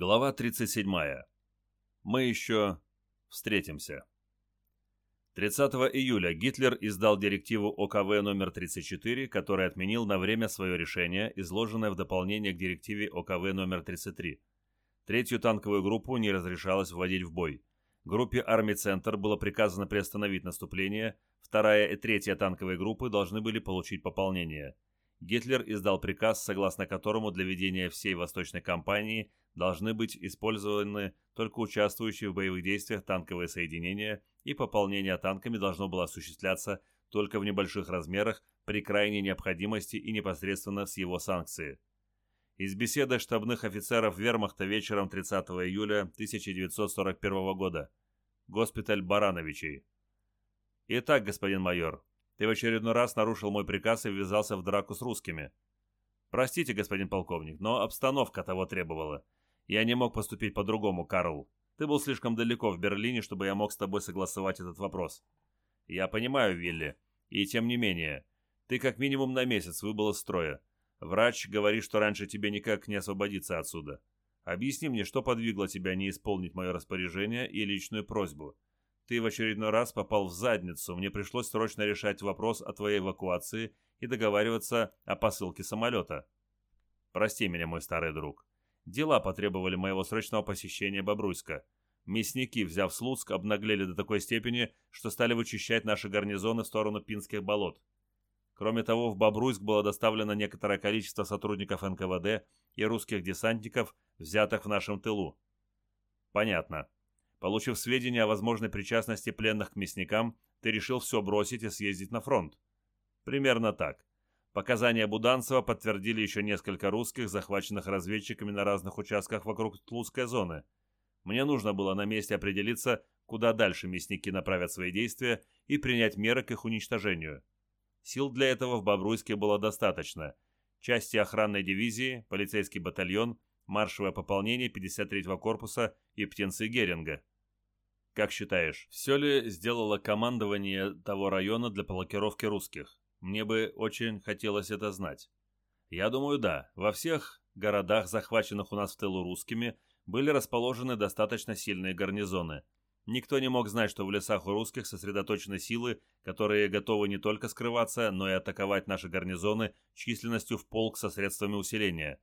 Глава 37. Мы еще встретимся. 30 июля Гитлер издал директиву ОКВ номер 34, который отменил на время свое решение, изложенное в дополнение к директиве ОКВ номер 33. Третью танковую группу не разрешалось вводить в бой. Группе армий «Центр» было приказано приостановить наступление, вторая и третья танковые группы должны были получить пополнение. Гитлер издал приказ, согласно которому для ведения всей восточной кампании должны быть использованы только участвующие в боевых действиях танковые соединения, и пополнение танками должно было осуществляться только в небольших размерах при крайней необходимости и непосредственно с его санкции. Из беседы штабных офицеров вермахта вечером 30 июля 1941 года. Госпиталь Барановичей. Итак, господин майор, ты в очередной раз нарушил мой приказ и ввязался в драку с русскими. Простите, господин полковник, но обстановка того требовала. Я не мог поступить по-другому, Карл. Ты был слишком далеко в Берлине, чтобы я мог с тобой согласовать этот вопрос. Я понимаю, Вилли. И тем не менее, ты как минимум на месяц выбыл из строя. Врач говорит, что раньше тебе никак не освободиться отсюда. Объясни мне, что подвигло тебя не исполнить мое распоряжение и личную просьбу. Ты в очередной раз попал в задницу, мне пришлось срочно решать вопрос о твоей эвакуации и договариваться о посылке самолета. Прости меня, мой старый друг. Дела потребовали моего срочного посещения Бобруйска. Мясники, взяв Слуцк, обнаглели до такой степени, что стали вычищать наши гарнизоны в сторону Пинских болот. Кроме того, в Бобруйск было доставлено некоторое количество сотрудников НКВД и русских десантников, взятых в нашем тылу. Понятно. Получив сведения о возможной причастности пленных к мясникам, ты решил все бросить и съездить на фронт. Примерно так. Показания Буданцева подтвердили еще несколько русских, захваченных разведчиками на разных участках вокруг Тлузской зоны. Мне нужно было на месте определиться, куда дальше мясники направят свои действия и принять меры к их уничтожению. Сил для этого в Бобруйске было достаточно. Части охранной дивизии, полицейский батальон, маршевое пополнение 53-го корпуса и птенцы Геринга. Как считаешь, все ли сделало командование того района для блокировки русских? Мне бы очень хотелось это знать. Я думаю, да. Во всех городах, захваченных у нас в тылу русскими, были расположены достаточно сильные гарнизоны. Никто не мог знать, что в лесах у русских сосредоточены силы, которые готовы не только скрываться, но и атаковать наши гарнизоны численностью в полк со средствами усиления.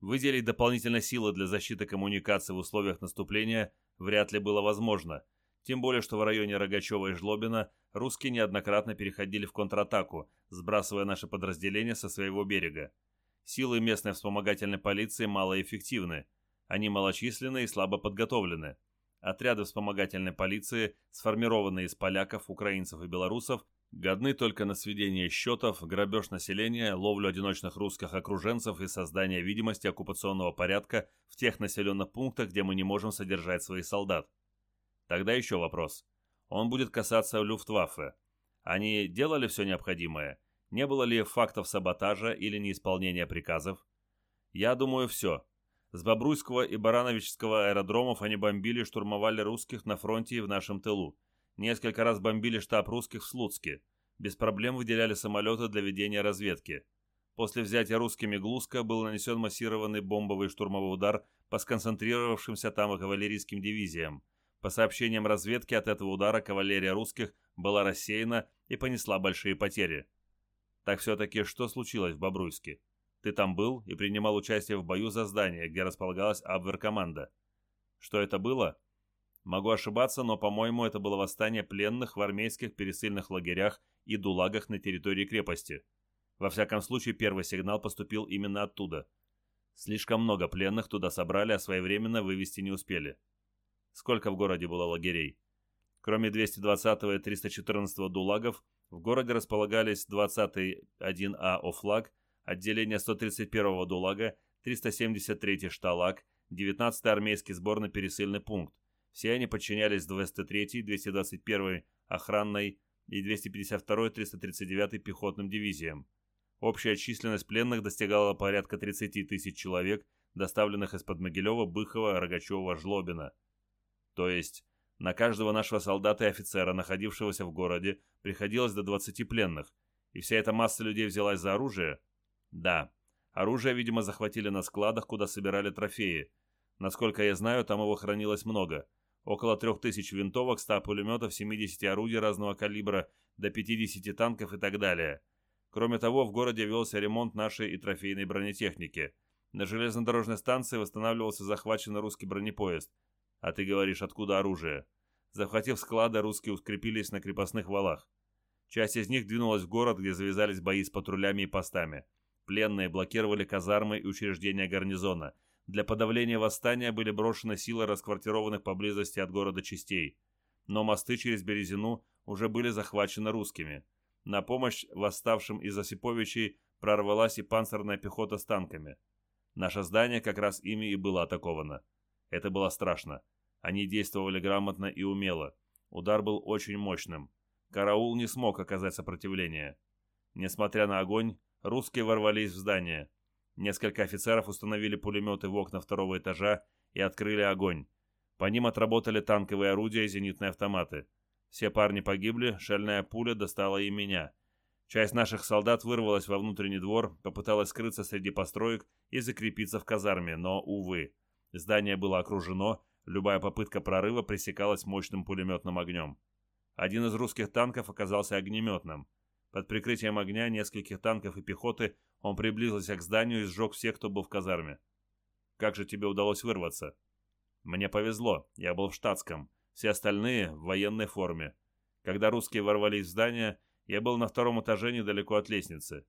Выделить дополнительные силы для защиты коммуникаций в условиях наступления вряд ли было возможно – тем более, что в районе Рогачева и Жлобина русские неоднократно переходили в контратаку, сбрасывая наши подразделения со своего берега. Силы местной вспомогательной полиции малоэффективны. Они малочисленны и слабо подготовлены. Отряды вспомогательной полиции, сформированные из поляков, украинцев и белорусов, годны только на сведение счетов, грабеж населения, ловлю одиночных русских окруженцев и создание видимости оккупационного порядка в тех населенных пунктах, где мы не можем содержать своих солдат. Тогда еще вопрос. Он будет касаться Люфтваффе. Они делали все необходимое? Не было ли фактов саботажа или неисполнения приказов? Я думаю, все. С Бобруйского и Барановичского аэродромов они бомбили штурмовали русских на фронте и в нашем тылу. Несколько раз бомбили штаб русских в Слуцке. Без проблем выделяли самолеты для ведения разведки. После взятия русскими Глузка был нанесен массированный бомбовый штурмовой удар по сконцентрировавшимся там кавалерийским дивизиям. По сообщениям разведки, от этого удара кавалерия русских была рассеяна и понесла большие потери. Так все-таки что случилось в Бобруйске? Ты там был и принимал участие в бою за здание, где располагалась Абвер-команда. Что это было? Могу ошибаться, но, по-моему, это было восстание пленных в армейских пересыльных лагерях и дулагах на территории крепости. Во всяком случае, первый сигнал поступил именно оттуда. Слишком много пленных туда собрали, а своевременно вывести не успели. Сколько в городе было лагерей? Кроме 220 и 314 дулагов, в городе располагались 20-й 1А Офлаг, отделение 131-го дулага, 373-й шталаг, 19-й армейский сборно-пересыльный пункт. Все они подчинялись 203-й, 221-й охранной и 252-й, 339-й пехотным дивизиям. Общая численность пленных достигала порядка 30 тысяч человек, доставленных из-под Могилева, Быхова, Рогачева, Жлобина – то есть на каждого нашего солдата и офицера, находившегося в городе, приходилось до 20 пленных. И вся эта масса людей взялась за оружие? Да. Оружие, видимо, захватили на складах, куда собирали трофеи. Насколько я знаю, там его хранилось много. Около 3000 винтовок, 100 пулеметов, 70 орудий разного калибра, до 50 танков и так далее. Кроме того, в городе велся ремонт нашей и трофейной бронетехники. На железнодорожной станции восстанавливался захваченный русский бронепоезд. А ты говоришь, откуда оружие? Захватив склады, русские укрепились на крепостных валах. Часть из них двинулась в город, где завязались бои с патрулями и постами. Пленные блокировали казармы и учреждения гарнизона. Для подавления восстания были брошены силы расквартированных поблизости от города частей. Но мосты через Березину уже были захвачены русскими. На помощь восставшим из Осиповичей прорвалась и панцирная пехота с танками. Наше здание как раз ими и было атаковано. Это было страшно. Они действовали грамотно и умело. Удар был очень мощным. Караул не смог оказать сопротивление. Несмотря на огонь, русские ворвались в здание. Несколько офицеров установили пулеметы в окна второго этажа и открыли огонь. По ним отработали танковые орудия и зенитные автоматы. Все парни погибли, шальная пуля достала и меня. Часть наших солдат вырвалась во внутренний двор, попыталась скрыться среди построек и закрепиться в казарме, но, увы. Здание было окружено, любая попытка прорыва пресекалась мощным пулеметным огнем. Один из русских танков оказался огнеметным. Под прикрытием огня нескольких танков и пехоты он приблизился к зданию и сжег всех, кто был в казарме. «Как же тебе удалось вырваться?» «Мне повезло, я был в штатском, все остальные в военной форме. Когда русские ворвались в здание, я был на втором этаже недалеко от лестницы.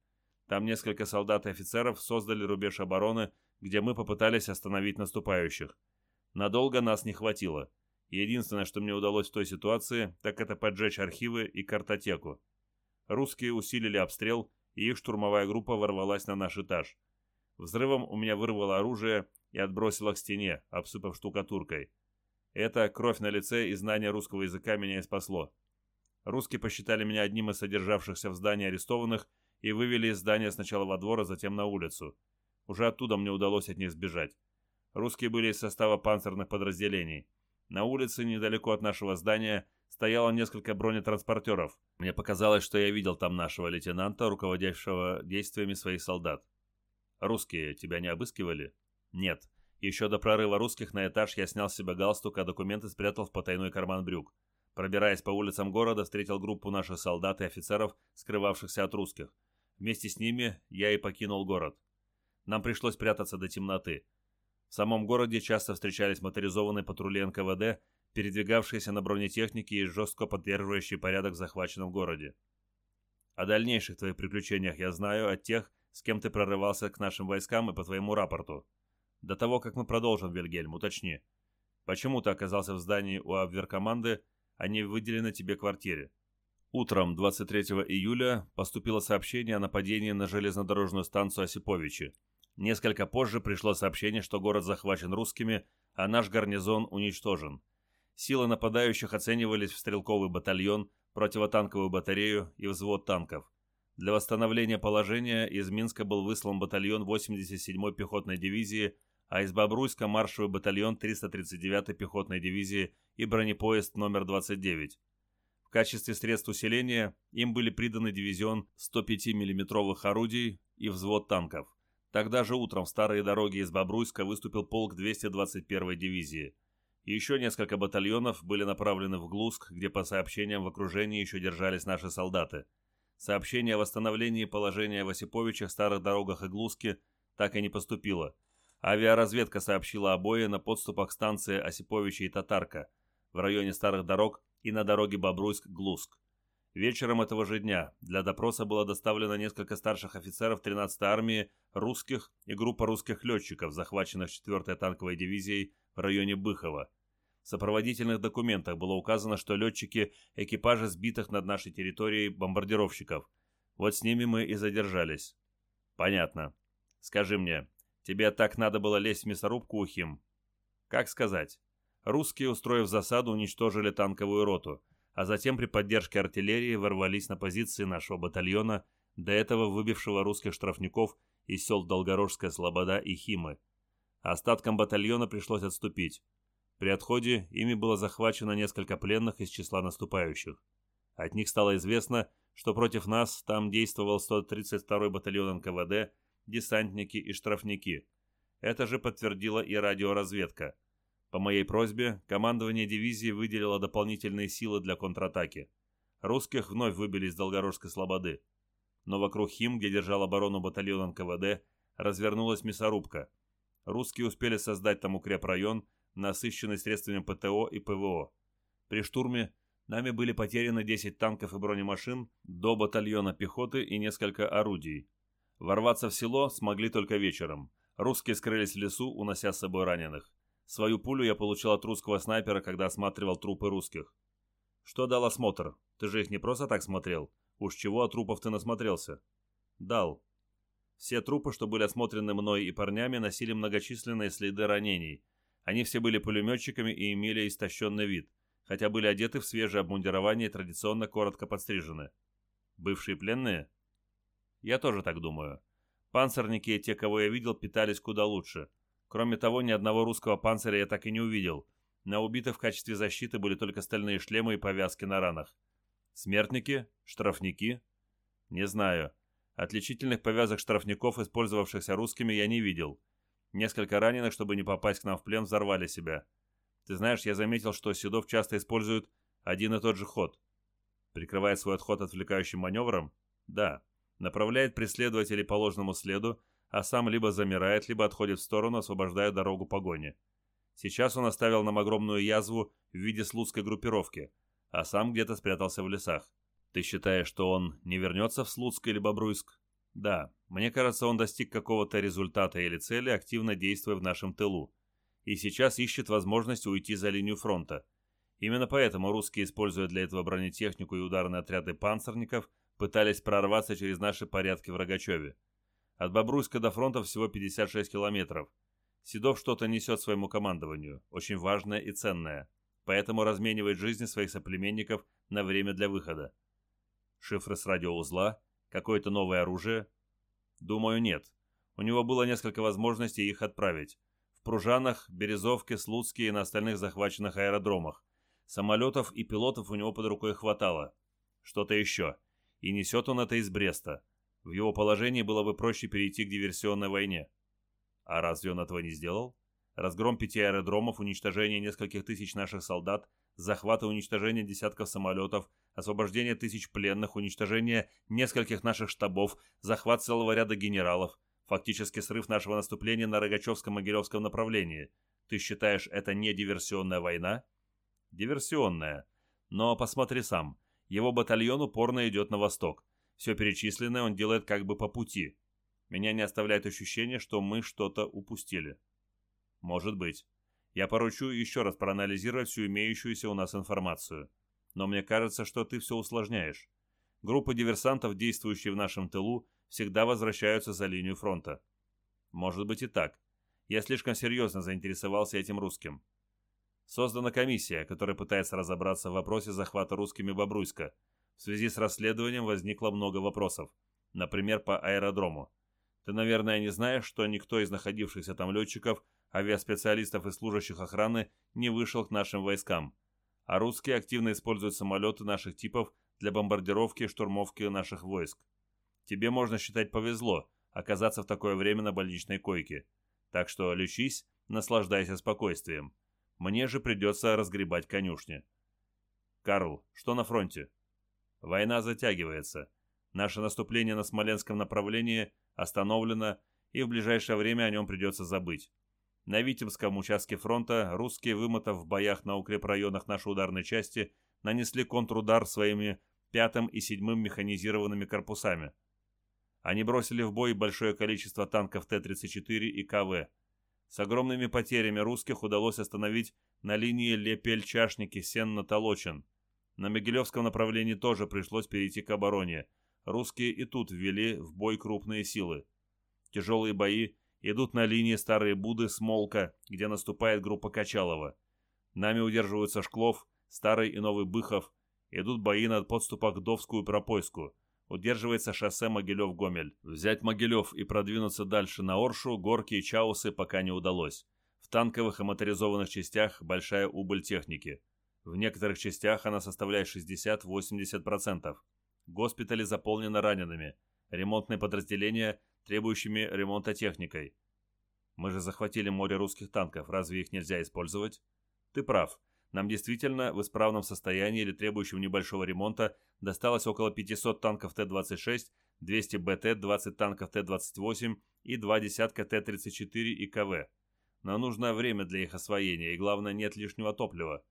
Там несколько солдат и офицеров создали рубеж обороны, где мы попытались остановить наступающих. Надолго нас не хватило единственное, что мне удалось в той ситуации, так это поджечь архивы и картотеку. Русские усилили обстрел, и их штурмовая группа ворвалась на наш этаж. Взрывом у меня вырвало оружие и отбросило к стене, обсыпав штукатуркой. Это кровь на лице и знание русского языка меня и спасло. Русские посчитали меня одним из содержавшихся в здании арестованных и вывели из здания сначала во двор, а затем на улицу. Уже оттуда мне удалось от них сбежать. Русские были из состава панцирных подразделений. На улице, недалеко от нашего здания, стояло несколько бронетранспортеров. Мне показалось, что я видел там нашего лейтенанта, руководящего действиями своих солдат. «Русские тебя не обыскивали?» «Нет. Еще до прорыва русских на этаж я снял с себя галстук, а документы спрятал в потайной карман брюк. Пробираясь по улицам города, встретил группу наших солдат и офицеров, скрывавшихся от русских. Вместе с ними я и покинул город. Нам пришлось прятаться до темноты. В самом городе часто встречались моторизованные патрули НКВД, передвигавшиеся на бронетехнике и жестко поддерживающие порядок в захваченном городе. О дальнейших твоих приключениях я знаю от тех, с кем ты прорывался к нашим войскам и по твоему рапорту. До того, как мы продолжим, Вильгельм, уточни. Почему ты оказался в здании у Абверкоманды, а не выделенной тебе квартире? Утром 23 июля поступило сообщение о нападении на железнодорожную станцию Осиповичи. Несколько позже пришло сообщение, что город захвачен русскими, а наш гарнизон уничтожен. Силы нападающих оценивались в стрелковый батальон, противотанковую батарею и взвод танков. Для восстановления положения из Минска был выслан батальон 87-й пехотной дивизии, а из Бобруйска маршевый батальон 339-й пехотной дивизии и бронепоезд номер 29. В качестве средств усиления им были приданы дивизион 105 миллиметровых орудий и взвод танков. Тогда же утром в старые дороги из Бобруйска выступил полк 221-й дивизии. Еще несколько батальонов были направлены в Глуск, где по сообщениям в окружении еще держались наши солдаты. Сообщение о восстановлении положения в Осиповичах, старых дорогах и Глуске так и не поступило. Авиаразведка сообщила о бое на подступах станции Осиповича и Татарка в районе старых дорог и на дороге Бобруйск-Глуск. Вечером этого же дня для допроса было доставлено несколько старших офицеров 13-й армии русских и группа русских летчиков, захваченных 4-й танковой дивизией в районе Быхова. В сопроводительных документах было указано, что летчики экипажа сбитых над нашей территорией бомбардировщиков. Вот с ними мы и задержались. Понятно. Скажи мне, тебе так надо было лезть в мясорубку, Ухим? Как сказать? Русские, устроив засаду, уничтожили танковую роту – а затем при поддержке артиллерии ворвались на позиции нашего батальона, до этого выбившего русских штрафников из сел Долгорожская Слобода и Химы. Остаткам батальона пришлось отступить. При отходе ими было захвачено несколько пленных из числа наступающих. От них стало известно, что против нас там действовал 132-й батальон НКВД, десантники и штрафники. Это же подтвердила и радиоразведка. По моей просьбе, командование дивизии выделило дополнительные силы для контратаки. Русских вновь выбили из Долгорожской слободы. Но вокруг Хим, где держал оборону батальон НКВД, развернулась мясорубка. Русские успели создать там укрепрайон, насыщенный средствами ПТО и ПВО. При штурме нами были потеряны 10 танков и бронемашин, до батальона пехоты и несколько орудий. Ворваться в село смогли только вечером. Русские скрылись в лесу, унося с собой раненых. Свою пулю я получил от русского снайпера, когда осматривал трупы русских. Что дал осмотр? Ты же их не просто так смотрел. Уж чего от трупов ты насмотрелся? Дал. Все трупы, что были осмотрены мной и парнями, носили многочисленные следы ранений. Они все были пулеметчиками и имели истощенный вид, хотя были одеты в свежее обмундирование и традиционно коротко подстрижены. Бывшие пленные? Я тоже так думаю. Панцирники и те, кого я видел, питались куда лучше. Кроме того, ни одного русского панциря я так и не увидел. На убитых в качестве защиты были только стальные шлемы и повязки на ранах. Смертники? Штрафники? Не знаю. Отличительных повязок штрафников, использовавшихся русскими, я не видел. Несколько раненых, чтобы не попасть к нам в плен, взорвали себя. Ты знаешь, я заметил, что Седов часто использует один и тот же ход. Прикрывает свой отход отвлекающим маневром? Да направляет преследователей по ложному следу, а сам либо замирает, либо отходит в сторону, освобождая дорогу погони. Сейчас он оставил нам огромную язву в виде слуцкой группировки, а сам где-то спрятался в лесах. Ты считаешь, что он не вернется в Слуцк или Бобруйск? Да, мне кажется, он достиг какого-то результата или цели, активно действуя в нашем тылу. И сейчас ищет возможность уйти за линию фронта. Именно поэтому русские используют для этого бронетехнику и ударные отряды панцирников, пытались прорваться через наши порядки в Рогачеве. От Бобруйска до фронта всего 56 километров. Седов что-то несет своему командованию, очень важное и ценное, поэтому разменивает жизни своих соплеменников на время для выхода. Шифры с радиоузла, какое-то новое оружие? Думаю, нет. У него было несколько возможностей их отправить. В Пружанах, Березовке, Слуцке и на остальных захваченных аэродромах. Самолетов и пилотов у него под рукой хватало. Что-то еще – и несет он это из Бреста. В его положении было бы проще перейти к диверсионной войне. А разве он этого не сделал? Разгром пяти аэродромов, уничтожение нескольких тысяч наших солдат, захват и уничтожение десятков самолетов, освобождение тысяч пленных, уничтожение нескольких наших штабов, захват целого ряда генералов, фактически срыв нашего наступления на Рогачевском-Могилевском направлении. Ты считаешь, это не диверсионная война? Диверсионная. Но посмотри сам. Его батальон упорно идет на восток. Все перечисленное он делает как бы по пути. Меня не оставляет ощущение, что мы что-то упустили. Может быть. Я поручу еще раз проанализировать всю имеющуюся у нас информацию. Но мне кажется, что ты все усложняешь. Группы диверсантов, действующие в нашем тылу, всегда возвращаются за линию фронта. Может быть и так. Я слишком серьезно заинтересовался этим русским. Создана комиссия, которая пытается разобраться в вопросе захвата русскими Бобруйска. В связи с расследованием возникло много вопросов. Например, по аэродрому. Ты, наверное, не знаешь, что никто из находившихся там летчиков, авиаспециалистов и служащих охраны не вышел к нашим войскам. А русские активно используют самолеты наших типов для бомбардировки и штурмовки наших войск. Тебе, можно считать, повезло оказаться в такое время на больничной койке. Так что лечись, наслаждайся спокойствием. Мне же придется разгребать конюшни. Карл, что на фронте? Война затягивается. Наше наступление на Смоленском направлении остановлено, и в ближайшее время о нем придется забыть. На Витебском участке фронта русские, вымотав в боях на укрепрайонах нашей ударной части, нанесли контрудар своими пятым и седьмым механизированными корпусами. Они бросили в бой большое количество танков Т-34 и КВ. С огромными потерями русских удалось остановить на линии Лепель-Чашники Сенно-Толочен. На Могилевском направлении тоже пришлось перейти к обороне. Русские и тут ввели в бой крупные силы. Тяжелые бои идут на линии Старые Буды Смолка, где наступает группа Качалова. Нами удерживаются Шклов, Старый и Новый Быхов. Идут бои над подступах к Довскую и Пропойску удерживается шоссе Могилев-Гомель. Взять Могилев и продвинуться дальше на Оршу, Горки и Чаусы пока не удалось. В танковых и моторизованных частях большая убыль техники. В некоторых частях она составляет 60-80%. Госпитали заполнены ранеными. Ремонтные подразделения, требующими ремонта техникой. Мы же захватили море русских танков, разве их нельзя использовать? Ты прав. Нам действительно в исправном состоянии или требующем небольшого ремонта досталось около 500 танков Т-26, 200 БТ, 20 танков Т-28 и два десятка Т-34 и КВ. Но нужно время для их освоения и, главное, нет лишнего топлива.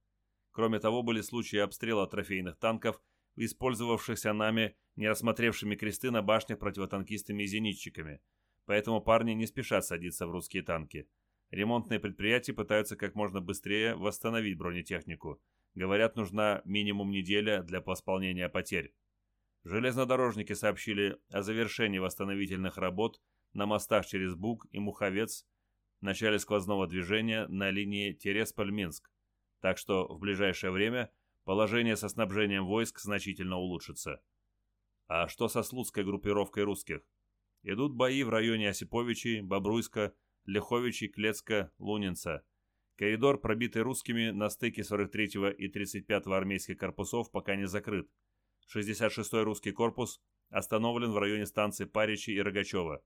Кроме того, были случаи обстрела трофейных танков, использовавшихся нами, не рассмотревшими кресты на башнях противотанкистами и зенитчиками. Поэтому парни не спешат садиться в русские танки. Ремонтные предприятия пытаются как можно быстрее восстановить бронетехнику. Говорят, нужна минимум неделя для восполнения потерь. Железнодорожники сообщили о завершении восстановительных работ на мостах через Буг и Муховец начале сквозного движения на линии Тересполь-Минск, так что в ближайшее время положение со снабжением войск значительно улучшится. А что со слуцкой группировкой русских? Идут бои в районе Осиповичей, Бобруйска, Леховичей, Клецка, Лунинца. Коридор, пробитый русскими на стыке 43-го и 35-го армейских корпусов, пока не закрыт. 66-й русский корпус остановлен в районе станции Паричи и Рогачева.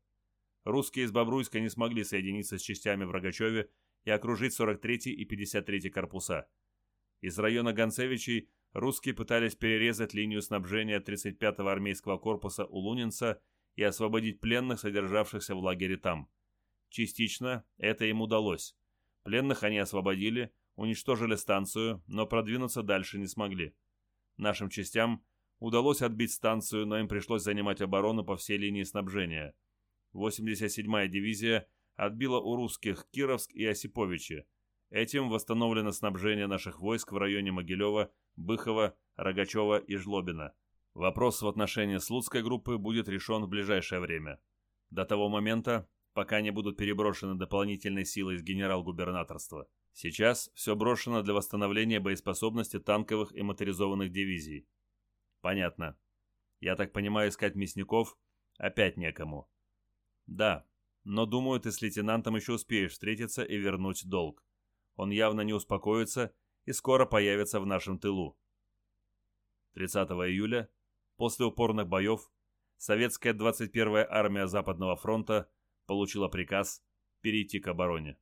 Русские из Бобруйска не смогли соединиться с частями в Рогачеве и окружить 43-й и 53-й корпуса. Из района Гонцевичей русские пытались перерезать линию снабжения 35-го армейского корпуса у Лунинца и освободить пленных, содержавшихся в лагере там. Частично это им удалось. Пленных они освободили, уничтожили станцию, но продвинуться дальше не смогли. Нашим частям удалось отбить станцию, но им пришлось занимать оборону по всей линии снабжения. 87-я дивизия отбила у русских Кировск и Осиповичи. Этим восстановлено снабжение наших войск в районе Могилева, Быхова, Рогачева и Жлобина. Вопрос в отношении Слуцкой группы будет решен в ближайшее время. До того момента пока не будут переброшены дополнительные силы из генерал-губернаторства. Сейчас все брошено для восстановления боеспособности танковых и моторизованных дивизий. Понятно. Я так понимаю, искать мясников опять некому. Да, но думаю, ты с лейтенантом еще успеешь встретиться и вернуть долг. Он явно не успокоится и скоро появится в нашем тылу. 30 июля, после упорных боев, советская 21-я армия Западного фронта получила приказ перейти к обороне.